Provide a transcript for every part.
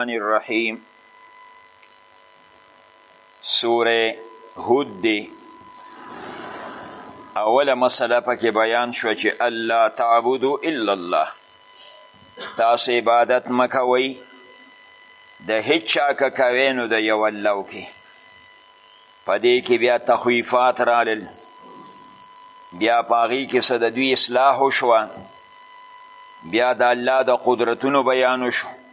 الرحمن الرحیم سوره هود دی اوله مسله پکې بیان شو چې الله تعبدو الا الله تاسو عبادت مکوئ د هیچ چا که کوئ نو د یو الله وکړي په دې کې بیا تخویفات رالل بیا په هغې کې څه د دوی اصلاح وشوه بیا د الله د قدرتونو بیان وشو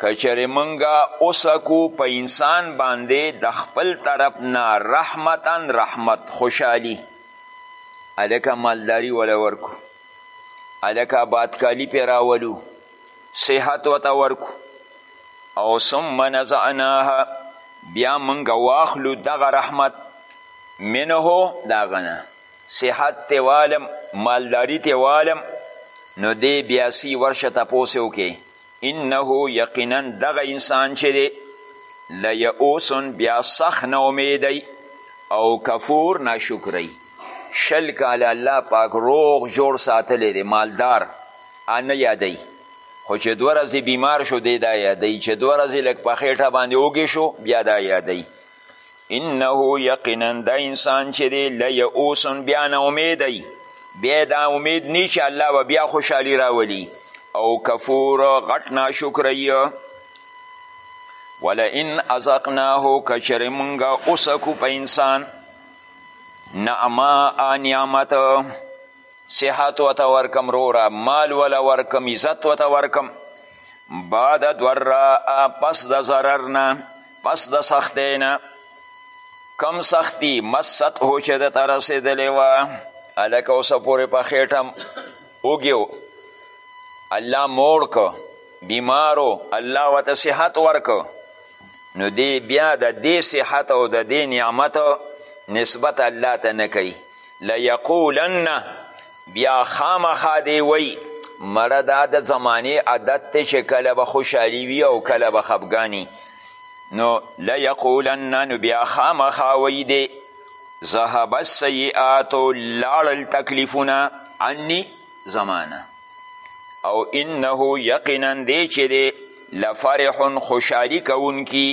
که چېرې مونږ اوسکو په انسان باندې د خپل طرف نه رحمتا رحمت خوشحالي هلکه مالداري وله ورکو هلکه آبادکالي پې راولو صحت ورته ورکو او ثم نزعناها بیا مونږ واخلو دغه رحمت منه د هغه نه صحت تې والم مالداري تې والم نو دې بیا سی ورشه تپوس یې وکړي انه یقینا دغه انسان چې دی لیئوس بیا سخت نه امیدی او کفور ناشکری شل کاله الله پاک روغ جوړ ساتلی دی مالدار نه یادی خو چې دوه ورځې بیمار شو دی دا یادی چې دوه ورځې لږ په خیټه باندې اوږې شو بیا دا یادی انه یقینا دا انسان چې دی لیئوس بیا نه امید دی بیا دا امید نی چې الله به بیا خوشحالی راولي او کفور غټ ناشکری ولئن ازقناه کچرې مونږه اوسکو په انسان نعما نعمت صحت وته ورکم روره مال ولا ورکم عزت وته ورکم بعد دورا پس د ضرر نه پس د سختۍ نه کم سختی مست هو چې د ته رسېدلې وه هلکه اوسه پورې په خېټم وږیو الله موړ که بیمارو الله ورته صحت ورکه نو دی بیا د دې صحت او د دې نعمت نسبت الله ته نه کوي لیقولن بیا خامخا دی وی مړه دا د زمانې عادت دی چې کله به خوشحالي وي او کله به خفګاني نو لیقولن نو بیا خامخا وی دی ذهب السیئات لاړل تکلیفونه عني زمانه او انه یقینا دی چې دی لفرح خوشحالي کوونکي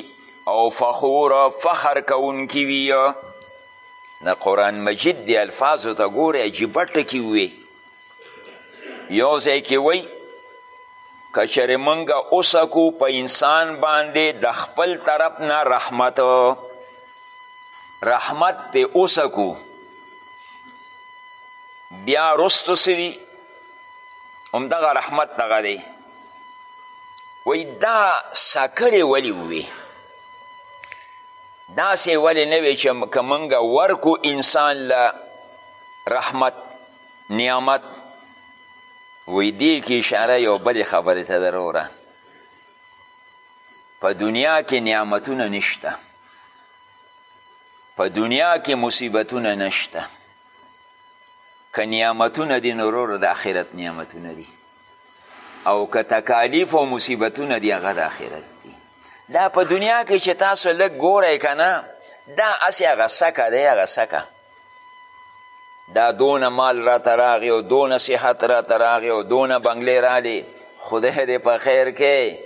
او فخور فخر کوونکي وي د قرآن مجید دی الفاظو ته ګورې عجیبه ټکي ووې یو ځای کې وایي که چېرې موږ اوسه کو په انسان باندې د خپل طرف نه رحمت رحمت پې اوسه کو بیا رستو څه دي همدغه رحمت دغه دی وایي دا سکرې ولې ووې داسې ولې نه وي چې که موږ ورکو انسان له رحمت نعمت وی دی که اشاره یو بل خبره ته دروره په دنیا کې نعمتونه نشته په دنیا کې مصیبتونه نشته که نعمتونه دي نو وروره د آخرت نعمتونه دي او که تکالیف او مصیبتونه دی هغه د آخرت دي دا په دنیا کې چې تاسو لږ ګورئ که نه دا هسې هغه سکه دی هغه سکه دا دونه مال راته راغی او دونه صحت راته راغی او دونه بنګلې رالی خدای دې په خیر کې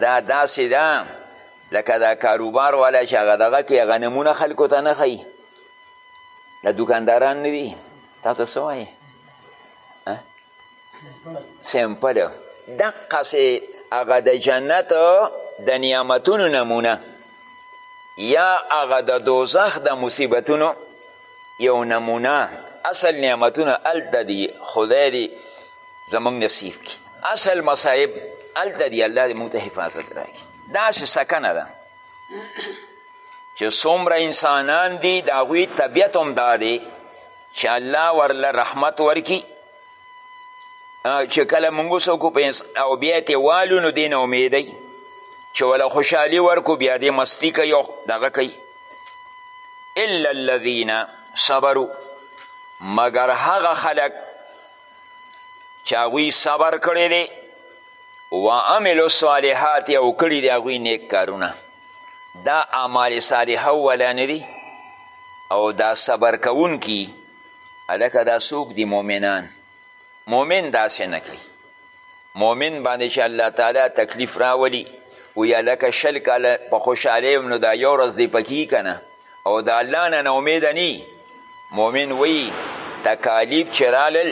دا داسې ده لکه دا کاروبار والا چې هغه دغه کې هغه نمونه خلکو ته نه ښیي دا دوکانداران نه دي تا ته څه وایې سیمپل دقسې هغه د جنت د نعمتونو نمونه یا هغه د دوزخ د مصیبتونو یو نمونه اصل نعمتونه هلته دي خدای دې زموږ نصیب کړي اصل مصایب هلته دي الله دې موږ ته حفاظت راکړي داسې سکنه ده چې څومره انسانان دي د هغوی طبیعت هم دا دی چې الله ورله رحمت ورکي چې کله مونږ وسوکو او بیا تې والو نو دې نه امیدی چې وله خوشحالي ورکو بیا دې مستی کوي او دغه کوي الا الذین صبرو مګر هغه خلک چې هغوی صبر کړی دی و عملو صالحات او کړي دی هغوی نیک کارونه دا اعمال صالحه ولا نه دي او دا صبر کوونکي هلکه دا څوک دي مؤمنان مؤمن داسې نه کوي مؤمن باندې چې الله تعالی تکلیف راولي وی هلکه شل کاله په خوشحالۍ نو دا یو ورځ دی پکې که نه او د الله نه نه امیده نی مؤمن وی تکالیف چې رالل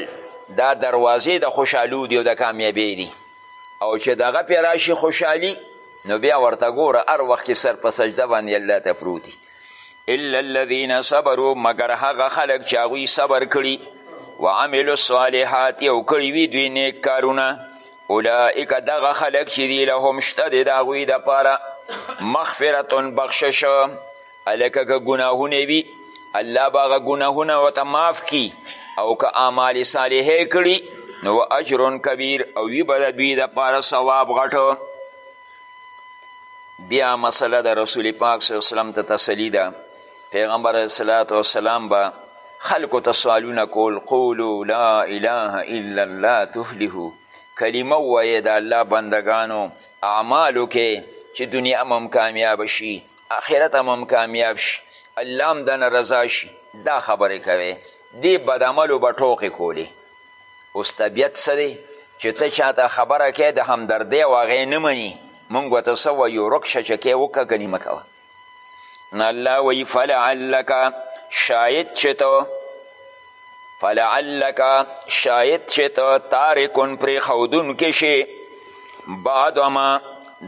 دا دروازې د خوشحالو دي او د کامیابۍ دي او چې دغه پې راشي خوشحالي نو بیا ورته ګوره هر وخت کې سر په سجده باندې الله ته پروت الا الذین صبروا مګر هغه خلک چې هغوی صبر کړي وعملو الصالحات او کړي وي دوی نیک کارونه اولئک دغه خلک چې دي لهم شته دی د هغوی دپاره مغفرتون بخشش هلکه که ګناهونه وي الله به هغه ګناهونه ورته معاف کي او که اعمال صالحې کړي نو اجر کبیر او وي به د دوی دپاره ثواب غټ بیا مسله د رسول پاک صلی وسلم ته تسلی ده پیغمبر صلات وسلام به خلکو ته سوالونه کول قولو لا اله الا الله تفلحو کلمه ووایې د الله بندګانو اعمالو کې چې دنیا هم کامیاب شي اخرت هم هم کامیاب شي الله هم دنه رضا شي دا خبرې کوي دې بدعملو به ټوقې کولې اوس طبیعت څه دی چې ته چاته خبره کوې د همدردۍ او هغې نه مني موږ ورته څه وایو ورک شه چې کې وکړه کنې مه کوه نو الله وایي فلعلک شاید چې ته فلعلک شاید چې ته تارکن پرې ښودونکی شې بعد ما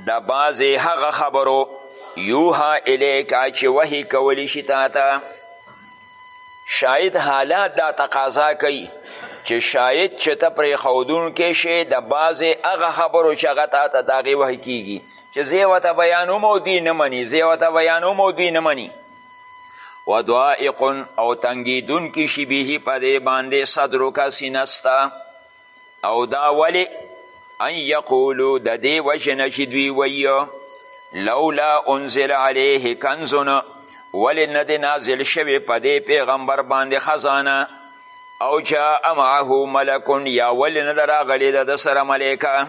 د بعضې هغه خبرو یوها الیکا چې وحی کولی شي تا ته شاید حالات دا تقاضا کوي چې شاید چې ته پرې ښودونکی شې د بعضې هغه خبرو چې هغه تا ته د هغې وحی کیږي چې زه یې ورته بیانوم او دوی نه مني زه یې ورته بیانوم او دوی نه مني و دوائق او تنگیدون کی شی به په دې باندې صدر کا سینستا او دا ولی ان یقولو د دې وجنه چې دوی ویو لولا انزل علیه کنزن ولی نه دی نازل شوی په دې پیغمبر باندې خزانه او جاء معه ملکون یا ولی نه دراغلی د ده سره ملایکه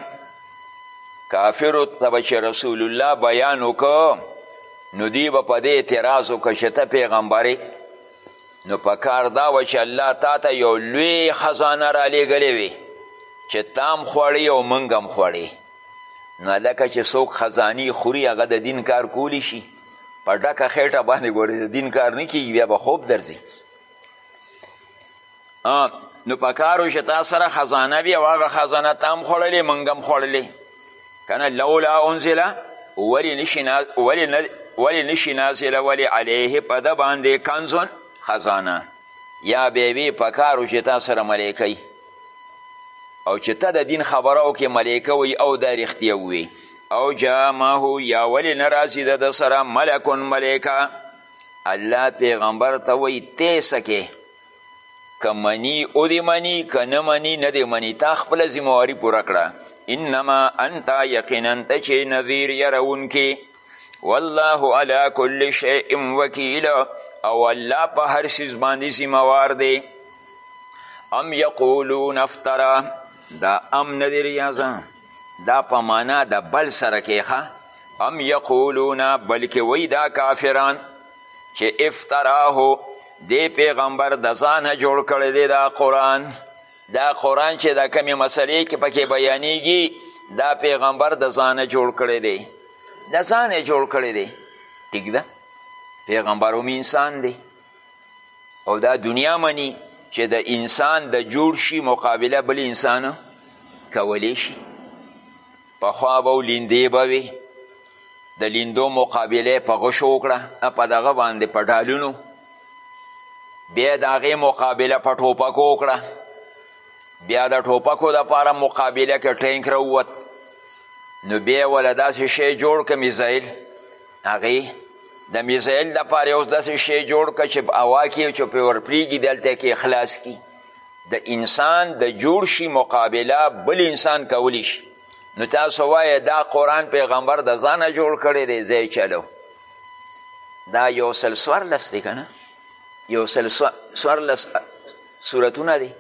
کافرو ته به چې رسول الله بیان وکړو نو دی به په دې اعتراض وکړه چې ته پیغمبرې نو په کار دا وه چې الله تا ته یو لوی خزانه رالیږلې وي چې تا هم خوړې او موږ هم خوړې نو هلکه چې څوک خزاني خوري هغه د دین کار کولی شي په ډکه خېټه باندې ګورې د دین کار نه کیږي بیا به خوب درځي نو په کار وي چې تا سره خزانه وي او هغه خزانه تا هم خوړلې موږ هم خوړلې که نه لولا انزله ولې نشي نازله ولې علیه په ده باندې کنزون خزانه یا به وي په کار وي چې تا سره ملیکه او چې ته د دین خبره وکړې ملیکه وي او دا رښتیا ووي او جامه یا ولې نه راځي د ده سره ملکون ملیکه الله پیغمبر ته وایي ته سکه که منی او دی منی که نه منی نه دی منی تا خپل ذمواری پوره کړه انما انت یقینا ته چې نذیر یرونکی والله علی کل شیء وکیل او الله په هر څیز باندې ذموار دی ام یقولون افترا دا ام نه دی ریاضه دا په معنا د بل سره کېخه ام یقولون بلکې وی دا کافران چې افتراه دی پیغمبر د ځانه جوړ کړی دی دا قرآن دا قرآن چې دا کمی مسئلې کې پکې بیانیږي دا پیغمبر د ځانه جوړ کړی دی د ځانه جوړ کړی دی ټیک ده پیغمبر هم انسان دی او دا دنیا منی چې د انسان د جوړ شي مقابله بل انسان کولی شي پخوا به لیندې به وي د لیندو مقابله په غشو وکړه په دغه باندې په ډالونو بیا د هغې مقابله په ټوپکو وکړه بیا د ټوپکو دپاره مقابله کې ټینک راووت نو بیا وله داسې شی جوړ که میزایل هغې د میزایل دپاره اوس داسې شی جوړ که چې په هوا کې چې پرې ورپرېږي دلته کې خلاص کړي د انسان د جوړ شي مقابله بل انسان کولی شي نو تاسو وایه دا قرآن پیغمبر د ځانه جوړ کړی دی ځای چلو دا یو سل څوارلس دی که نه یو سل څوارلس صورتونه دی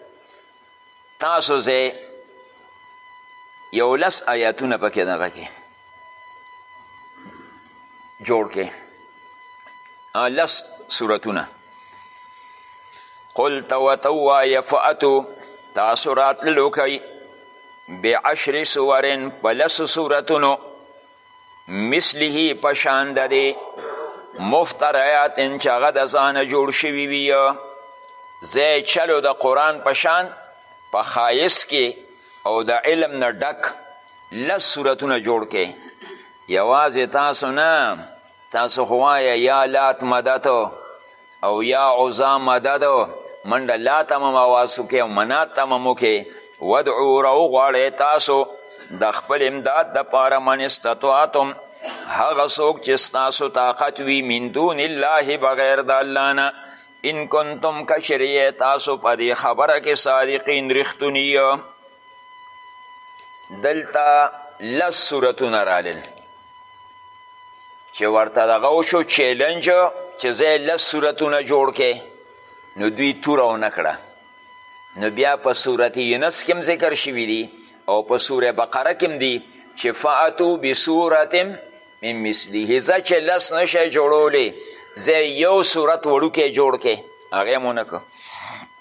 تاسو ځای یو لس آیاتونه پکې دغه کې جوړ کې لس صورتونه قل توتوا يفأتو تاسو راتللو کوي بعشر سورن په لسو صورتونو مثله په شان د دې مفتریات چې هغه د ځانه جوړ شوي وي ځای چلو د قرآن په شان په ښایست کې او د علم نه ډک لس صورتونه جوړ کې یوازې تاسو نه تاسو خو وایه یا لات مدد او یا عزا مدد منډه لات هم اواز وکړي او منات هم هم وکړي ودعو راوغواړئ تاسو د خپل امداد دپاره من استطاعتم هغه څوک چې ستاسو طاقت وي من دون الله بغیر د الله نه ان کنتم کشریه تاسو په دې خبره کې صادقین رښتونی دلته لس صورتونه رالل چې ورته دغه وشو چیلنج چې زه لس صورتونه جوړ کې نو دوی توره ونه کړه نو بیا په صورت یونس کې ذکر شوي دي او په سوره بقره کې دي چې فاتو بصورت من مثله زه چې لس نشی جوړولی زه یو صورت وړوکی جوړ کې هغه مو نه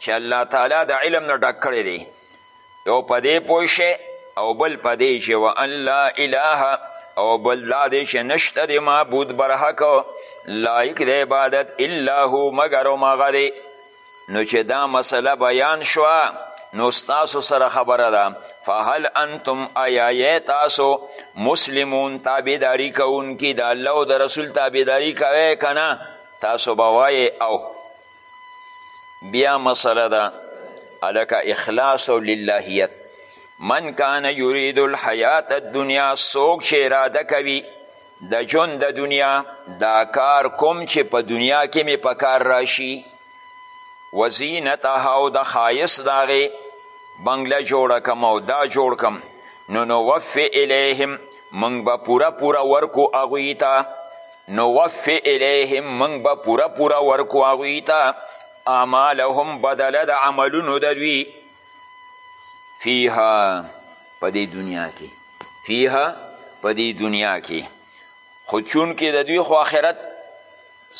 چې الله تعالی د علم نه ډک کړی دی یو په دې پوه شي او بل په دې چې وان لا اله او بل دا دی چې نشته د معبود برحق لایق د عبادت الا هو مګر همغه دی نو چې دا مسله بیان شوه نو ستاسو سره خبره ده فهل انتم آیا تاسو مسلمون تابعداری کوونکي د الله او د رسول تابعداری کوئ که نه تاسو به وایې او بیا مسله ده الکه اخلاص او للهیت من کان یرید الحیات الدنیا څوک چې اراده کوي د ژوند د دنیا دا کار کوم چې په دنیا کې مې په کار راشي وزینتها او د ښایست د هغې بنګله جوړه کم او دا جوړ کم نو نوفي الیهم موږ به پوره پوره ورکو هغوی ته نوفی الیهم موږ به پوره پوره ورکو هغوی ته اعمالهم بدله د عملونو د دوی فیها په دې دنیا کې فیها په دې دنیا کې خو چونکې د دوی خو آخرت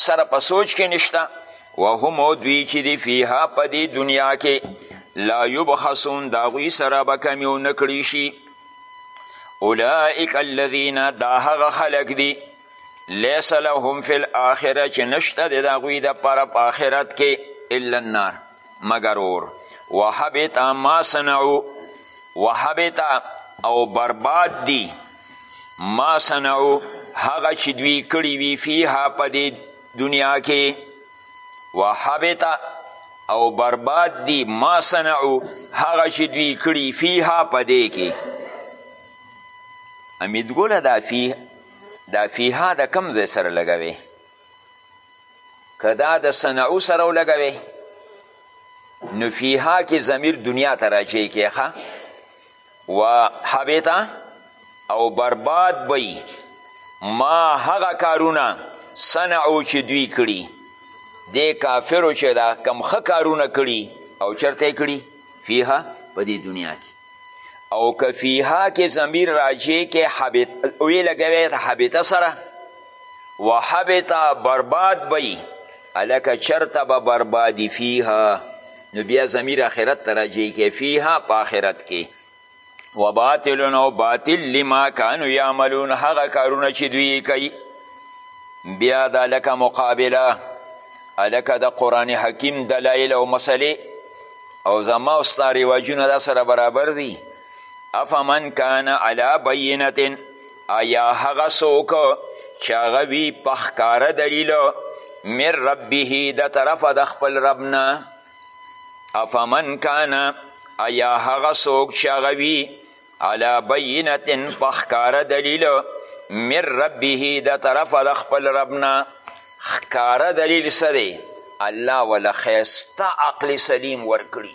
سره په سوچ کې نشته وهم دوی چې دی فیها په دې دنیا کې لا یبخسون د هغوی سره به کمی ونه کړی شي اولئک الذین دا هغه خلق دي لیس لهم فی الاخره چې نشته د هغوی دپاره په آخرت کې الا النار مګر اور وحبط ما صنعو وحبط او برباد دي ما صنعو هغه چې دوی کړي وي فیها په دې دنیا کې وحبط او برباد دی ما صنعو هغه چې دوی کړي فیها په دې کې امیدګله دا فی دا فیها د کم ځای سره لګوي که دا د صنعو سره ولګوي نو فیها کې ضمیر دنیا ته راجع کېږي و حبط او برباد بی ما هغه کارونه صنعو چې دوی کړي دې کافرو چې دا کم ښه کارونه کړي او چرته کړي فیها په دې دنیا کې او که فیها کې ضمیر راجع کې حبط وی لګوی ته حبطه سره و حبطه برباد بی هلکه چرته به بربادي فیها نو بیا ضمیر آخرت ته راجع کې فیها په آخرت کې و باطل او باطل لما کانو یعملون هغه کارونه چې دوی کوي بیا دا لکه مقابله الکه د قرآن حکیم دلایل او مسلې او زما او ستا رواجونه دا سره برابر دي افمن کان علی بینتن ایا هغه څوک چې هغه وي په ښکاره دلیل من ربه د طرفه د خپل رب نه افمن کان ایا هغه څوک چې هغه وي علی بینت په ښکاره دلیل من ربه د طرفه د خپل رب نه ښکاره دلیل څه دی الله ولا ښایسته عقل سلیم ورکړي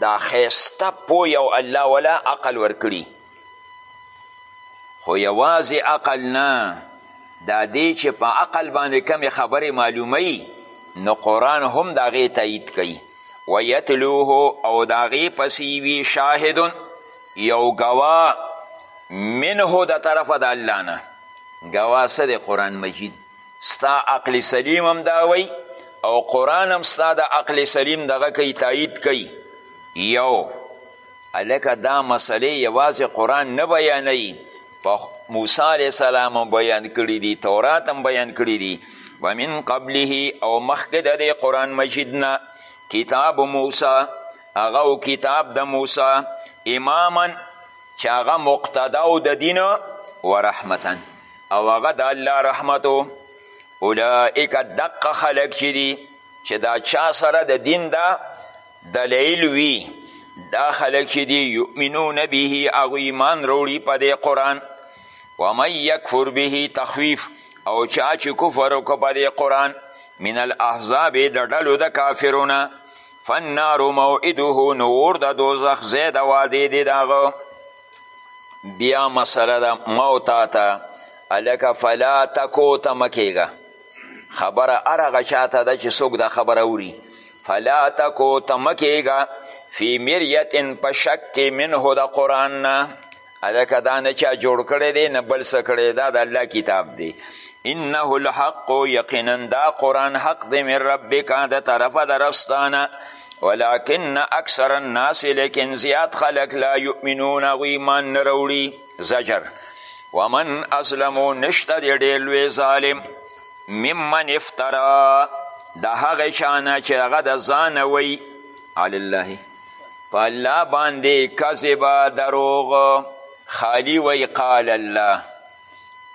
دا ښایسته پوی او الله ولا عقل ورکړي خو یوازې عقل نه دا دی چې په عقل باندې کمې خبرې معلوموي نو قرآن هم د هغې تایید کوي ویتلوه او د هغې پسې وي شاهدون یو ګواه منه د طرفه د الله نه ګواه څه دی قرآن مجید ستا عقل سلیم هم دا وی او قرآن هم ستا د عقل سلیم دغه کوي تایید کوي یو هلکه دا مسلې یوازې قرآن نه بیانوي په موسی علیه السلام هم بیان کړي دي تورات هم بیان کړي دي ومن قبله او مخکې د دې قرآن مجید نه کتاب موسی هغه او کتاب د موسی اماما چې هغه مقتدا او د دین و رحمتا او هغه د الله رحمت اولئک دقه خلک چې دي چې دا چا سره د دین دا دلیل وي دا خلک چې دي یؤمنون به هغوی ایمان راوړي په دې قرآن ومن یکفر به تخویف او چا چې کفر وکړه په دې قرآن من الاحزاب د ډلو د کافرونه فالنار موعده نو اور د دوزخ ځای د وادې دی د هغه بیا مسله ده ما او تا ته هلکه فلا تکو ته مه کېږه خبره هر هغه چاته ده چې څوک دا خبره اوري فلا تکو ته مه کېږه فی مریتن په شک کې منه د قرآن نه هلکه دا نه چا جوړ کړی دی نه بل څه کړی دا د الله کتاب دی انه الحق یقینا دا قرآن حق دی من ربک د طرفه د رستانه ولكن اکثر الناس لیکن زیات خلق لا یؤمنون غو ایمان نه راوړي زجر ومن اسلمو نشته دی ډېر لوی ظالم ممن افترا د هغه چانه چې هغه د ځانه وی علی الله په الله باندې کذبه دروغ خالی وی قال الله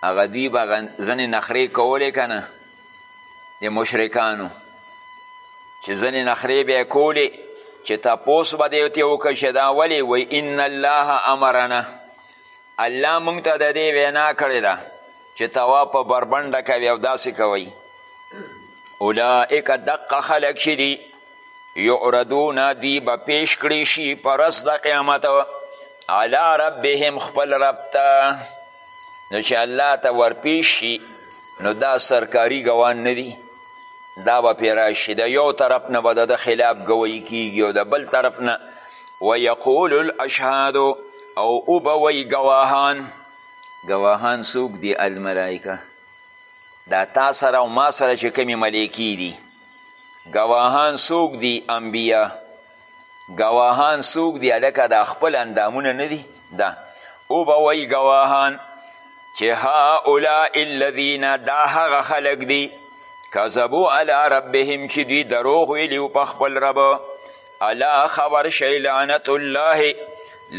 هغه دوی به ځینې نخرې کولې که نه د مشرکانو چې ځنې نخرې به یې کولې چې تپوس به دی ورته وکړي چې دا ولې وایي ان الله امرنا الله موږ ته د دې وینا کړې ده چې توا په بربنډه کوي او داسې کوئ اولئک دقه خلک چې دي یعرضونه دوی به پیش کړی شي په رس د قیامت علی ربهم خپل رب ته نو چې الله ته ورپیش شي نو دا سرکاري ګوان نه دي دا به پې راشي د یو طرف نه به د ده خلاف ګویي کیږي او د بل طرف نه ویقول الاشهاد او اوبه وی ګواهان ګواهان څوک دي الملائکه دا تا سره او ما سره چې کومې ملایکې دي ګواهان څوک دي انبیا ګواهان څوک دي هلکه دا خپل اندامونه نه دي دا او به وایي ګواهان چې هؤلاء الذین دا هغه خلک دي کذبو علی ربهم چې دوی دروغ ویلي په خپل رب الا خبر شی لعنت الله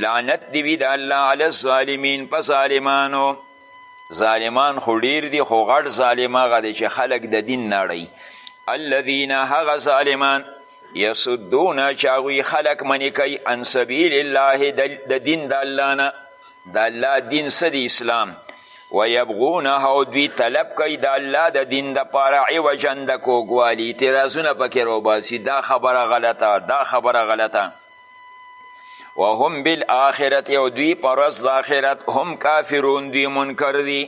لعنت دی وی د الله علی الظالمین په ظالمانو ظالمان خو ډیر دي خو غټ ظالم هغه دی چې خلک د دین نړی الذین هغه ظالمان یسدون چې هغوی خلک منې کوي عن سبیل الله د دین د الله نه د الله دین څه دی اسلام ویبغونه او دوی طلب کوي د الله د دین دپاره عوجا د کوږوالي اعتراضونه پکې روباسي دا خبره غلطه دا خبره غلطه وهم بالآخرت او دوی پر ورځ د آخرت هم کافرون دوی منکر دي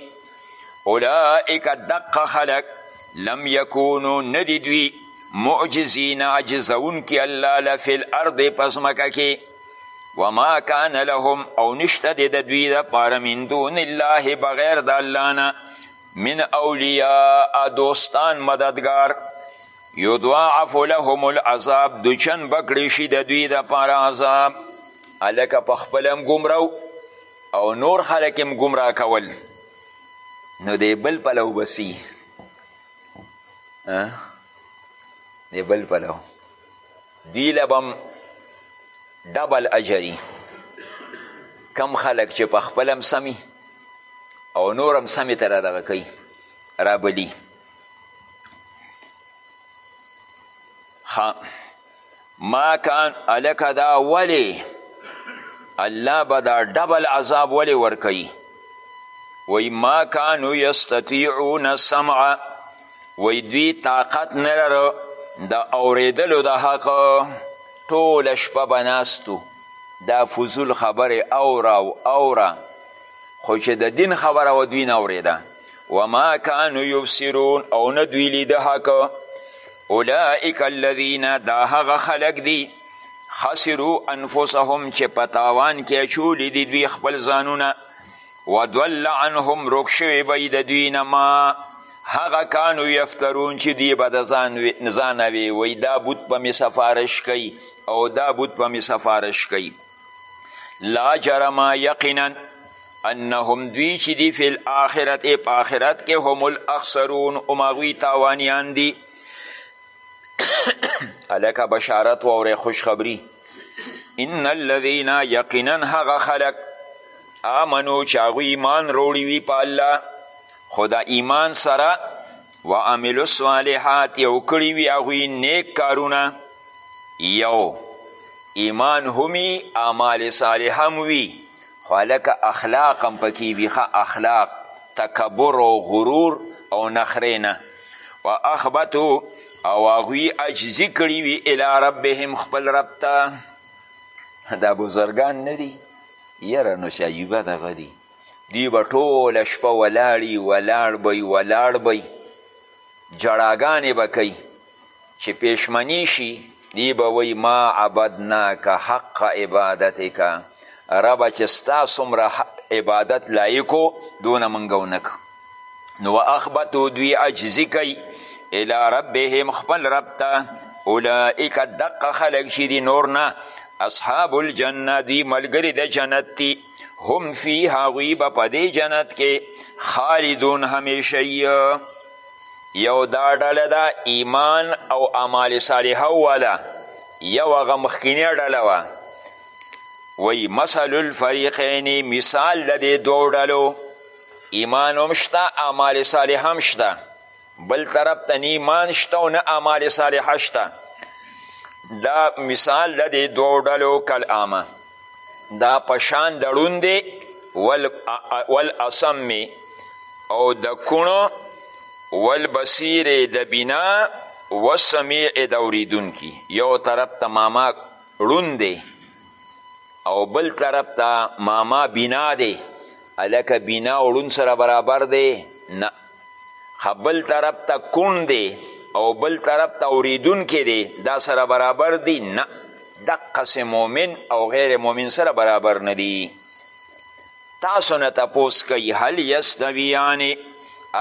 اولئک دقه خلق لم یکونو ندی دوی معجزین عجزون کی الله لفی الارض پس مکه کی وما کان لهم او نشته دی د دوی د پاره من دون الله بغیر د الله نه من اولیاء دوستان مددگار یضاعف لهم العذاب دوچن بکړی شي د دوی د پاره عذاب الکه په خپل هم ګمراو او نور خلک هم ګمراه کول نو دی بل پلو بسی دی بل پلو دی لبم ډبل اجری کم خلک چې په خپلم سمی او نورم سمی ته را دغه کوي رابلی ښه ما کان الکه دا ولی الله به دا ډبل عذاب ولی ورکوي وی ما کانو یستطیعون سمع وی دوی طاقت نه لرو د اوریدلو د حق ټوله شپه به ناستو دا فضول خبرې اوره او اوره خو چې د دین خبره و دوی نه اورېده وما کانو یبصرون او نه دوی لیده حق اولئک الذین دا هغه خلق دی خسرو انفسهم چې په تاوان کې اچولي دي دوی خپل ځانونه وضل عنهم رک شوی به د دوی نه ما هغه کانو یفترون چې دی به د ځانه وی وی دا بوت په مې سفارش کوي او دا بوت په مې سفارش کوي لا جرما یقینا انهم دوی چې دي فی الاخرت په آخرت کې هم الاخسرون هم هغوی تاوانیان دي هلکه بشارت واورئ خوشخبري ان الذین یقینا هغه خلک آمنو چې هغوی ایمان روړي وي په الله خو د ایمان سره و عملو الصالحات یو کړي وي هغوی نیک کارونه یو ایمان همي اعمال صالح هم وي خو هلکه اخلاق هم پکې وي ښه اخلاق تکبر او غرور او نخرې نه و اخبتو او هغوی عجزي کړي وي الی ربهم خپل رب ته دا بزرګان نه دي یاره نو چې عجیبه دغه دي دوی به ټوله شپه ولاړي ولاړ به وي ولاړ به وي جړاګانې به کوي چې پېشمني شي دی به وایي ما عبدناک حق عبادتک ربه چې ستا څومره عبادت لایقو دونه موږ ونه نو واخبتو دوی عجزي کوي الی ربهم خپل رب ته اولئک دقه خلک چې دي نور نه اصحاب الجنه دوی ملګري د جنت دي هم فی هغوی به په دې جنت کې خالدون همیشه یو دا ډله ده ایمان او اعمال صالحه والا یو هغه مخکینی ډله وه وی مثل الفریقین مثال د دې دوو ډلو ایمان هم شته اعمال صالح هم شته بل طرف ته نه ایمان شته او نه اعمال صالحه شته دا مثال د دې دوو ډلو کلامه دا پشان د ړوند دی والاصم او د کونو والبصیر د بنا والسمیع د اوریدونکي یو طرف ته ماما ړوند دی او بل طرف ته ماما بنا دی هلکه بنا او ړوند سره برابر دی نه خبل طرف ته کون دی او بل طرف ته اوریدونکی دی دا سره برابر دی نه دقسې مؤمن او غیر مؤمن سره برابر نه دی تاسو نه تپوس کوي هل یستویانې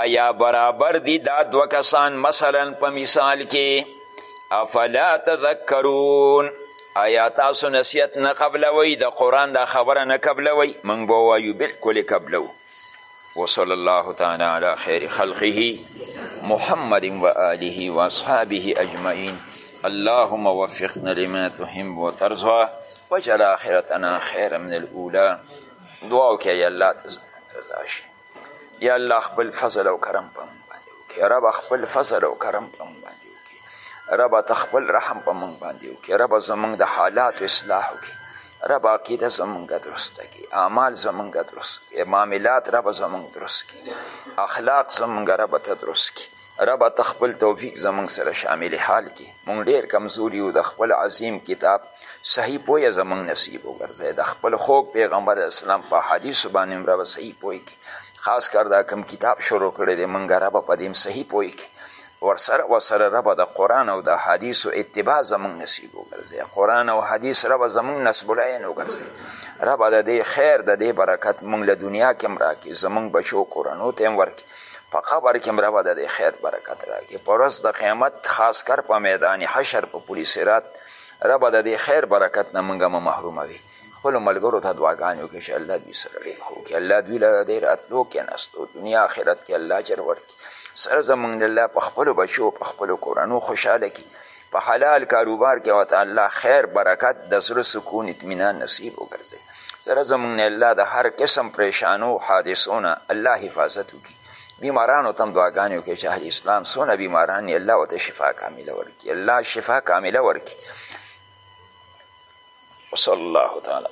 آیا برابر دی دا دوه کسان مثلا په مثال کې افلا تذکرون آیا تاسو نصیحت نه قبلوئ د قرآن دا خبره نه قبلوئ موږ به ووایو بلکل یې قبلوو وصلى الله تعالى على خير خلقه محمد وآله وصحابه أجمعين اللهم وفقنا لما تحب وترضى وجل آخرتنا خير من الأولى دعوك يا الله تزاشي يا الله اخبر فضل وكرم کرم پم رب اخبر فضل وكرم کرم ربه ته خپل رحم په مونږ باندې وکړي ربه زمونږ د حالاتو اصلاح وکړي ربه عقیده زمونږ درسته کړي اعمال زمونږ درست کړي معاملات ربه زمونږ درست کړي اخلاق زمونږ ربه ته درست کړي ربه ته خپل توفیق زمونږ سره شامل حال کړي مونږ ډېر کمزوري یو د خپل عظیم کتاب صحیح پوهه زمونږ نصیب وګرځوي د خپل خوږ پیغمبر اسلام په حدیثو باندې هم ربه صحیح پوه کړي خاص کر دا کم کتاب شروع کړی دی مونږ ربه په دې هم صحیح پوه کړي ورسره ورسره ربه د قرآن او د حدیثو اتباع زمونږ نصیب وګرځي قرآن او حدیث ربه زمونږ نصب العین وګرځي ربه د دې خیر د دې برکت مونږ له دنیا کې هم راکړي زمونږ بچو کورنو ته هم ورکړي په قبر کې مربه د دې خیر برکت راکړي په ورځ د قیامت خاص کر په میدان حشر په پولي صراط ربه د دې خیر برکت نه موږ مه محروموي خپلو ملګرو ته دعاګانې وکړي چې الله دوی سره ډېر ښه وکړي الله دوی له دې راتلو کېناستو دنیا آخرت کې الله اجر ورکړي سره زمونږ الله په خپلو بچو په خپلو کورنو خوشحاله کړي په حلال کاروبار کې ورته الله خیر برکت د زړه سکون اطمینان نصیب وګرځي سره زمونږ نه الله د هر قسم پریشانو حادثو نه الله حفاظت وکړي بیمارانو ته هم دعاګانې وکړي چې اهل اسلام څونه بیماران یې الله ورته شفا کامله ورکړي الله شفا کامله ورکړي وصلی الله تعالی